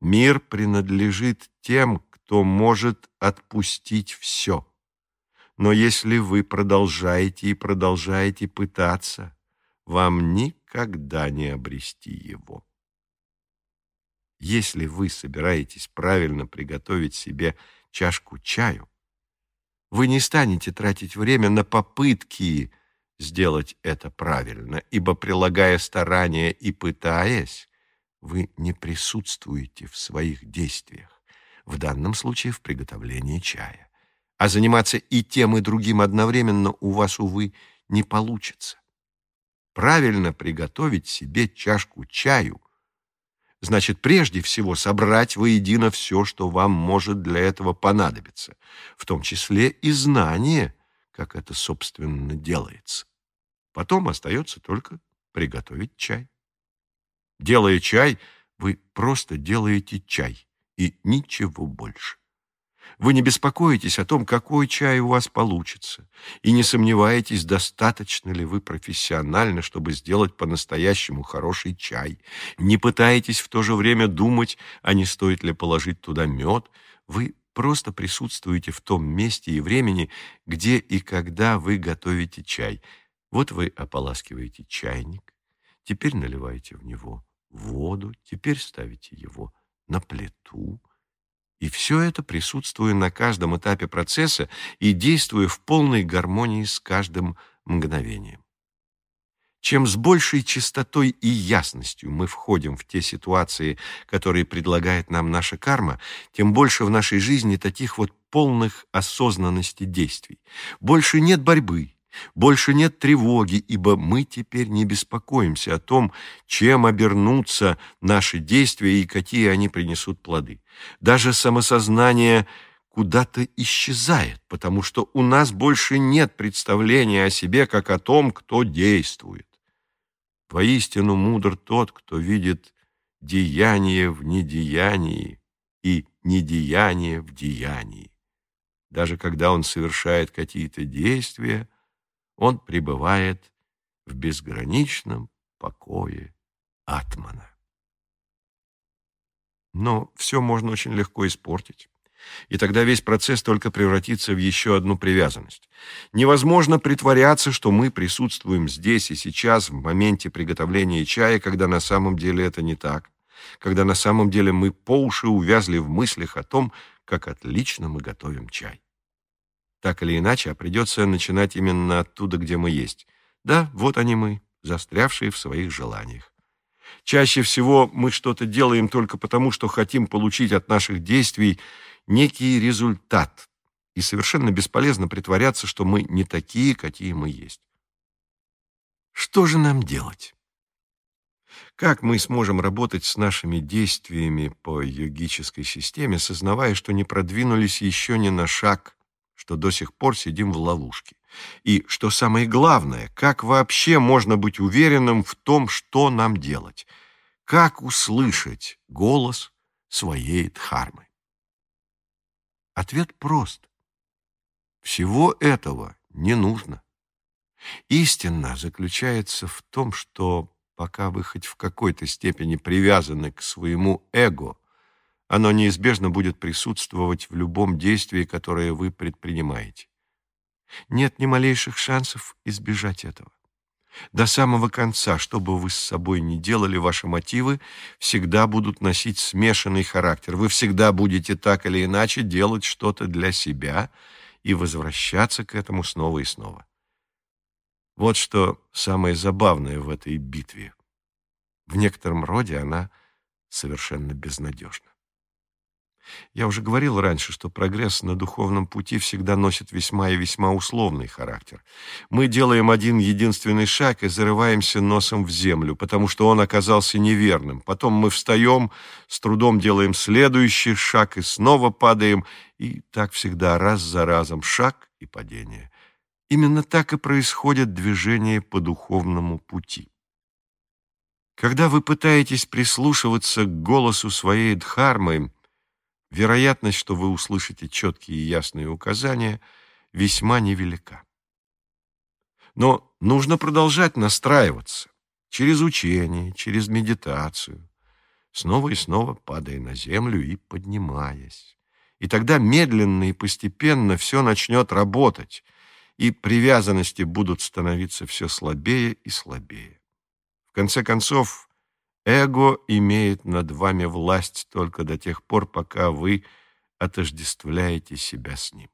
Мир принадлежит тем, кто может отпустить все. Но если вы продолжаете и продолжаете пытаться, вам никогда не обрести его. Если вы собираетесь правильно приготовить себе чашку чаю, вы не станете тратить время на попытки сделать это правильно, ибо, прилагая старания и пытаясь, вы не присутствуете в своих действиях, в данном случае в приготовлении чая а заниматься и тем, и другим одновременно у вас, увы, не получится. Правильно приготовить себе чашку чаю значит прежде всего собрать воедино все, что вам может для этого понадобиться, в том числе и знание, как это, собственно, делается. Потом остается только приготовить чай. Делая чай, вы просто делаете чай и ничего больше. Вы не беспокоитесь о том, какой чай у вас получится, и не сомневаетесь, достаточно ли вы профессиональны, чтобы сделать по-настоящему хороший чай. Не пытаетесь в то же время думать, а не стоит ли положить туда мед. Вы просто присутствуете в том месте и времени, где и когда вы готовите чай. Вот вы ополаскиваете чайник, Теперь наливайте в него воду, теперь ставите его на плиту. И все это присутствуя на каждом этапе процесса и действуя в полной гармонии с каждым мгновением. Чем с большей чистотой и ясностью мы входим в те ситуации, которые предлагает нам наша карма, тем больше в нашей жизни таких вот полных осознанности действий. Больше нет борьбы, больше нет тревоги, ибо мы теперь не беспокоимся о том, чем обернутся наши действия и какие они принесут плоды. Даже самосознание куда-то исчезает, потому что у нас больше нет представления о себе как о том, кто действует. Воистину мудр тот, кто видит деяние в недеянии и недеяние в деянии. Даже когда он совершает какие-то действия, он пребывает в безграничном покое Атмана. Но все можно очень легко испортить. И тогда весь процесс только превратится в еще одну привязанность. Невозможно притворяться, что мы присутствуем здесь и сейчас, в моменте приготовления чая, когда на самом деле это не так, когда на самом деле мы по уши увязли в мыслях о том, как отлично мы готовим чай. Так или иначе, а придется начинать именно оттуда, где мы есть. Да, вот они мы, застрявшие в своих желаниях. Чаще всего мы что-то делаем только потому, что хотим получить от наших действий некий результат, и совершенно бесполезно притворяться, что мы не такие, какие мы есть. Что же нам делать? Как мы сможем работать с нашими действиями по йогической системе, сознавая, что не продвинулись еще ни на шаг что до сих пор сидим в ловушке. И, что самое главное, как вообще можно быть уверенным в том, что нам делать? Как услышать голос своей Дхармы? Ответ прост. Всего этого не нужно. Истина заключается в том, что пока вы хоть в какой-то степени привязаны к своему эго, оно неизбежно будет присутствовать в любом действии, которое вы предпринимаете. Нет ни малейших шансов избежать этого. До самого конца, что бы вы с собой ни делали, ваши мотивы всегда будут носить смешанный характер. Вы всегда будете так или иначе делать что-то для себя и возвращаться к этому снова и снова. Вот что самое забавное в этой битве. В некотором роде она совершенно безнадежна. Я уже говорил раньше, что прогресс на духовном пути всегда носит весьма и весьма условный характер. Мы делаем один единственный шаг и зарываемся носом в землю, потому что он оказался неверным. Потом мы встаем, с трудом делаем следующий шаг и снова падаем, и так всегда раз за разом шаг и падение. Именно так и происходит движение по духовному пути. Когда вы пытаетесь прислушиваться к голосу своей дхармы, вероятность, что вы услышите четкие и ясные указания, весьма невелика. Но нужно продолжать настраиваться через учение, через медитацию, снова и снова падая на землю и поднимаясь. И тогда медленно и постепенно все начнет работать, и привязанности будут становиться все слабее и слабее. В конце концов, Эго имеет над вами власть только до тех пор, пока вы отождествляете себя с ним.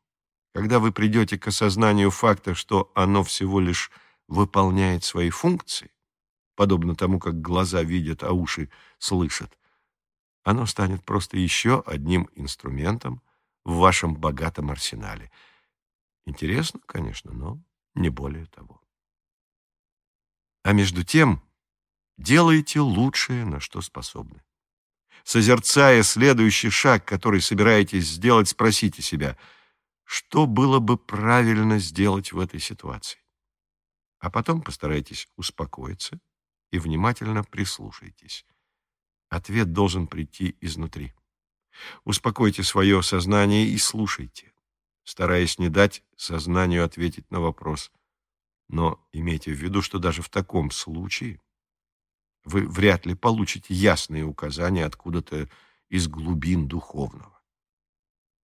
Когда вы придете к осознанию факта, что оно всего лишь выполняет свои функции, подобно тому, как глаза видят, а уши слышат, оно станет просто еще одним инструментом в вашем богатом арсенале. Интересно, конечно, но не более того. А между тем, Делайте лучшее, на что способны. Созерцая следующий шаг, который собираетесь сделать, спросите себя, что было бы правильно сделать в этой ситуации. А потом постарайтесь успокоиться и внимательно прислушайтесь. Ответ должен прийти изнутри. Успокойте свое сознание и слушайте, стараясь не дать сознанию ответить на вопрос. Но имейте в виду, что даже в таком случае вы вряд ли получите ясные указания откуда-то из глубин духовного.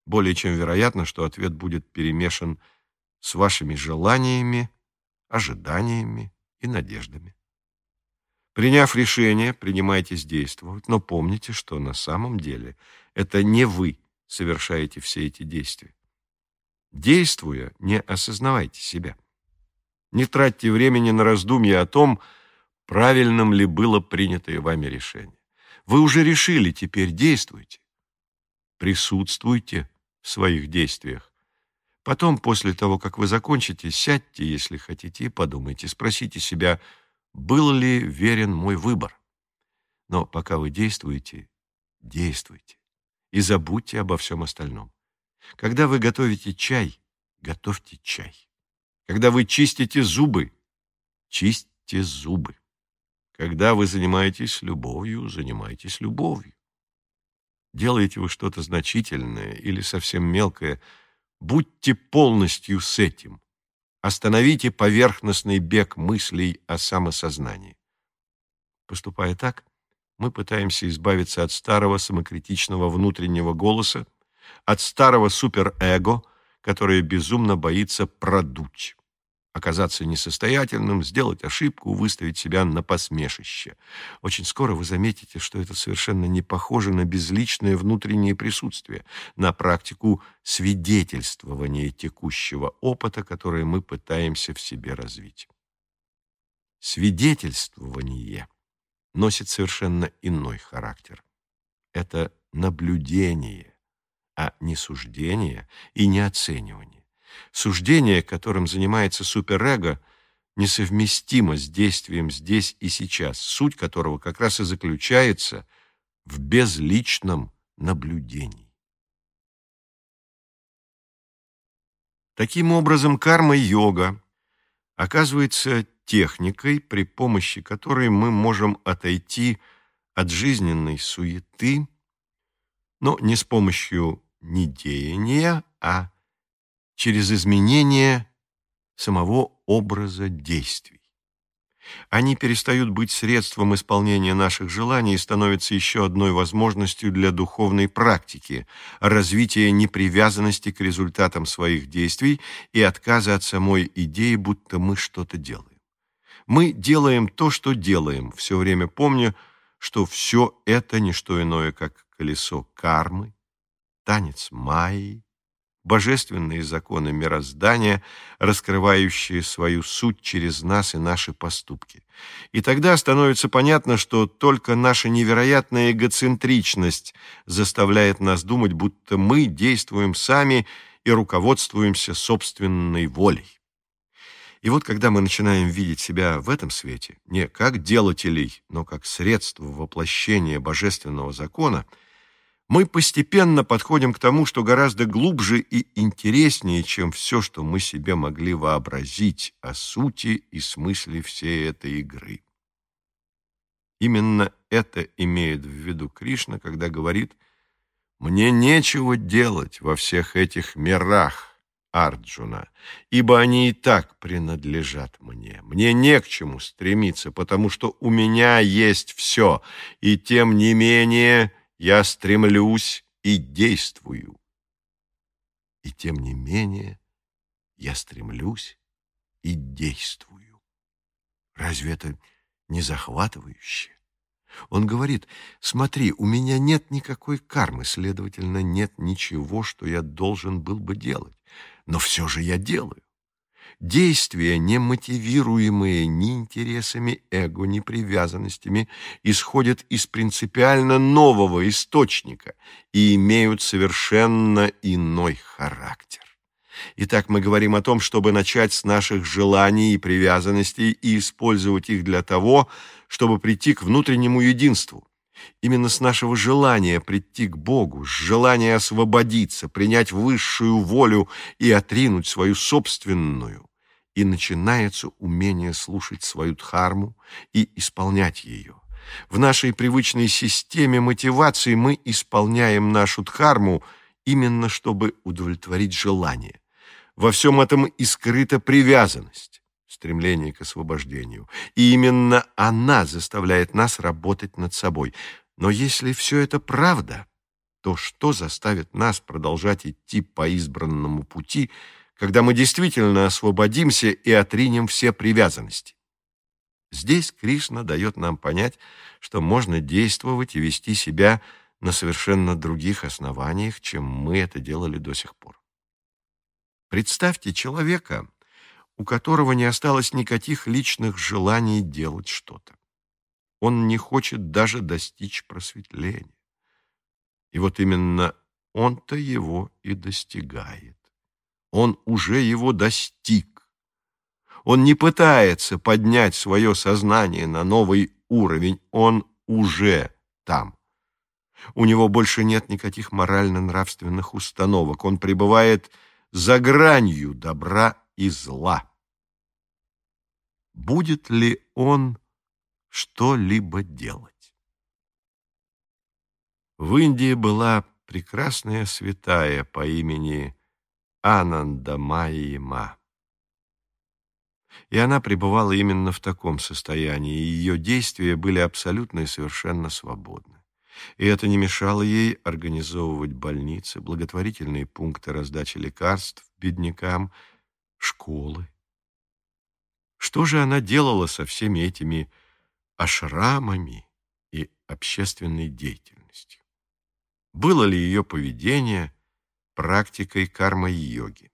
Более чем вероятно, что ответ будет перемешан с вашими желаниями, ожиданиями и надеждами. Приняв решение, принимайтесь действовать, но помните, что на самом деле это не вы совершаете все эти действия. Действуя, не осознавайте себя. Не тратьте времени на раздумья о том, правильным ли было принятое вами решение. Вы уже решили, теперь действуйте. Присутствуйте в своих действиях. Потом, после того, как вы закончите, сядьте, если хотите, и подумайте, спросите себя, был ли верен мой выбор. Но пока вы действуете, действуйте и забудьте обо всем остальном. Когда вы готовите чай, готовьте чай. Когда вы чистите зубы, чистите зубы. Когда вы занимаетесь любовью, занимайтесь любовью. Делаете вы что-то значительное или совсем мелкое, будьте полностью с этим. Остановите поверхностный бег мыслей о самосознании. Поступая так, мы пытаемся избавиться от старого самокритичного внутреннего голоса, от старого суперэго, которое безумно боится продуть оказаться несостоятельным, сделать ошибку, выставить себя на посмешище. Очень скоро вы заметите, что это совершенно не похоже на безличное внутреннее присутствие, на практику свидетельствования текущего опыта, которое мы пытаемся в себе развить. Свидетельствование носит совершенно иной характер. Это наблюдение, а не суждение и не оценивание. Суждение, которым занимается суперэго, несовместимо с действием здесь и сейчас, суть которого как раз и заключается в безличном наблюдении. Таким образом, карма-йога оказывается техникой, при помощи которой мы можем отойти от жизненной суеты, но не с помощью недеяния, а через изменение самого образа действий. Они перестают быть средством исполнения наших желаний и становятся еще одной возможностью для духовной практики, развития непривязанности к результатам своих действий и отказа от самой идеи, будто мы что-то делаем. Мы делаем то, что делаем, все время помня, что все это не что иное, как колесо кармы, танец майи, божественные законы мироздания, раскрывающие свою суть через нас и наши поступки. И тогда становится понятно, что только наша невероятная эгоцентричность заставляет нас думать, будто мы действуем сами и руководствуемся собственной волей. И вот когда мы начинаем видеть себя в этом свете, не как делателей, но как средство воплощения божественного закона – мы постепенно подходим к тому, что гораздо глубже и интереснее, чем все, что мы себе могли вообразить о сути и смысле всей этой игры. Именно это имеет в виду Кришна, когда говорит «Мне нечего делать во всех этих мирах, Арджуна, ибо они и так принадлежат мне. Мне не к чему стремиться, потому что у меня есть все, и тем не менее...» я стремлюсь и действую. И тем не менее я стремлюсь и действую. Разве это не захватывающе? Он говорит, смотри, у меня нет никакой кармы, следовательно, нет ничего, что я должен был бы делать. Но все же я делаю. Действия, не мотивируемые ни интересами эго, ни привязанностями, исходят из принципиально нового источника и имеют совершенно иной характер. Итак, мы говорим о том, чтобы начать с наших желаний и привязанностей и использовать их для того, чтобы прийти к внутреннему единству. Именно с нашего желания прийти к Богу, с желания освободиться, принять высшую волю и отринуть свою собственную, и начинается умение слушать свою дхарму и исполнять ее. В нашей привычной системе мотивации мы исполняем нашу дхарму именно чтобы удовлетворить желание. Во всем этом и скрыта привязанность, стремление к освобождению. И именно она заставляет нас работать над собой. Но если все это правда, то что заставит нас продолжать идти по избранному пути – когда мы действительно освободимся и отринем все привязанности. Здесь Кришна дает нам понять, что можно действовать и вести себя на совершенно других основаниях, чем мы это делали до сих пор. Представьте человека, у которого не осталось никаких личных желаний делать что-то. Он не хочет даже достичь просветления. И вот именно он-то его и достигает. Он уже его достиг. Он не пытается поднять свое сознание на новый уровень, он уже там. У него больше нет никаких морально-нравственных установок. Он пребывает за гранью добра и зла. Будет ли он что-либо делать? В Индии была прекрасная святая по имени Ананда Майима. И она пребывала именно в таком состоянии, и ее действия были абсолютно и совершенно свободны и это не мешало ей организовывать больницы, благотворительные пункты раздачи лекарств беднякам, школы. Что же она делала со всеми этими ашрамами и общественной деятельностью? Было ли ее поведение практикой карма-йоги?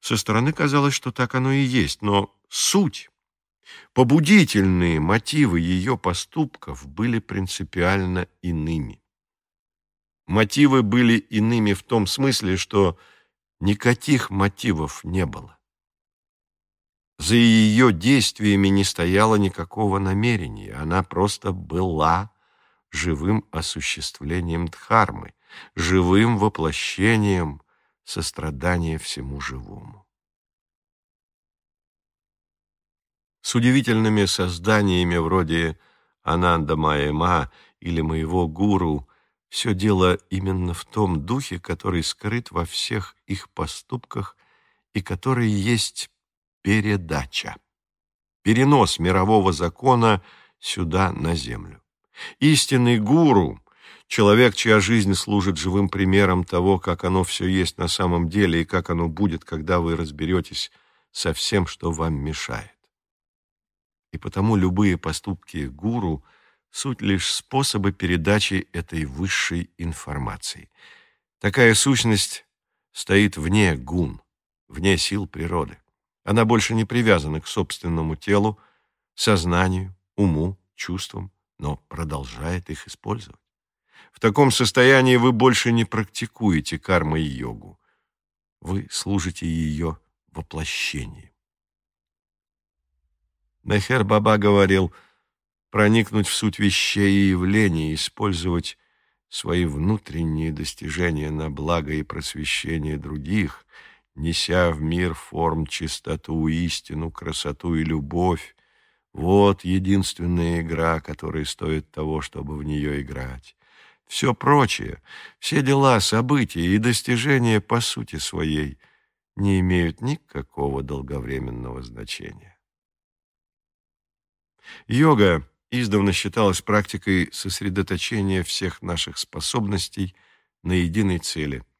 Со стороны казалось, что так оно и есть, но суть Побудительные мотивы ее поступков были принципиально иными. Мотивы были иными в том смысле, что никаких мотивов не было. За ее действиями не стояло никакого намерения, она просто была живым осуществлением Дхармы, живым воплощением сострадания всему живому. с удивительными созданиями вроде Ананда Майема или моего гуру, все дело именно в том духе, который скрыт во всех их поступках и который есть передача, перенос мирового закона сюда, на землю. Истинный гуру — человек, чья жизнь служит живым примером того, как оно все есть на самом деле и как оно будет, когда вы разберетесь со всем, что вам мешает и потому любые поступки гуру — суть лишь способы передачи этой высшей информации. Такая сущность стоит вне гун, вне сил природы. Она больше не привязана к собственному телу, сознанию, уму, чувствам, но продолжает их использовать. В таком состоянии вы больше не практикуете кармы и йогу. Вы служите ее воплощением. Мехер Баба говорил, проникнуть в суть вещей и явлений, использовать свои внутренние достижения на благо и просвещение других, неся в мир форм чистоту, истину, красоту и любовь, вот единственная игра, которая стоит того, чтобы в нее играть. Все прочее, все дела, события и достижения по сути своей не имеют никакого долговременного значения. Йога издавна считалась практикой сосредоточения всех наших способностей на единой цели –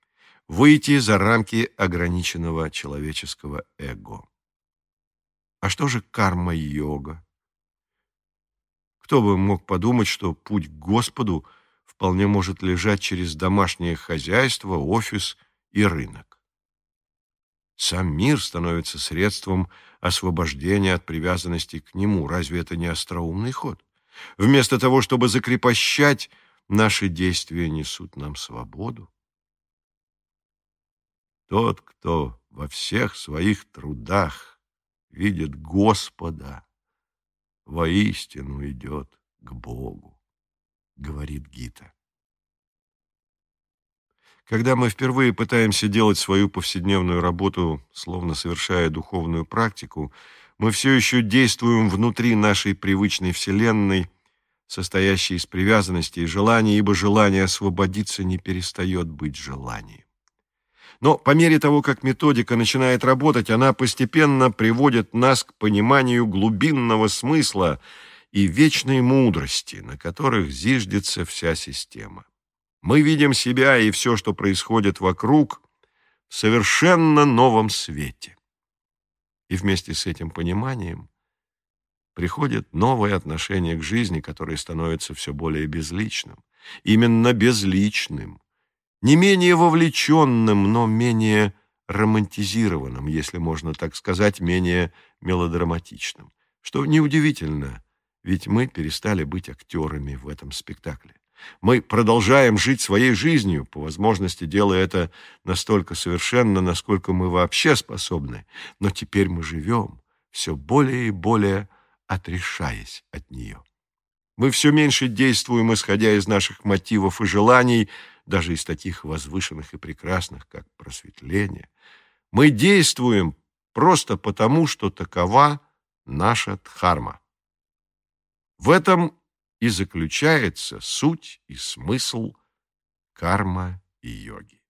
выйти за рамки ограниченного человеческого эго. А что же карма-йога? Кто бы мог подумать, что путь к Господу вполне может лежать через домашнее хозяйство, офис и рынок? Сам мир становится средством освобождения от привязанности к нему. Разве это не остроумный ход? Вместо того, чтобы закрепощать, наши действия несут нам свободу. Тот, кто во всех своих трудах видит Господа, воистину идет к Богу, говорит Гита. Когда мы впервые пытаемся делать свою повседневную работу, словно совершая духовную практику, мы все еще действуем внутри нашей привычной вселенной, состоящей из привязанности и желаний, ибо желание освободиться не перестает быть желанием. Но по мере того, как методика начинает работать, она постепенно приводит нас к пониманию глубинного смысла и вечной мудрости, на которых зиждется вся система. Мы видим себя и все, что происходит вокруг, в совершенно новом свете. И вместе с этим пониманием приходит новое отношение к жизни, которое становится все более безличным. Именно безличным. Не менее вовлеченным, но менее романтизированным, если можно так сказать, менее мелодраматичным. Что неудивительно, ведь мы перестали быть актерами в этом спектакле. Мы продолжаем жить своей жизнью, по возможности делая это настолько совершенно, насколько мы вообще способны, но теперь мы живем, все более и более отрешаясь от нее. Мы все меньше действуем, исходя из наших мотивов и желаний, даже из таких возвышенных и прекрасных, как просветление. Мы действуем просто потому, что такова наша дхарма. В этом и заключается суть и смысл карма и йоги.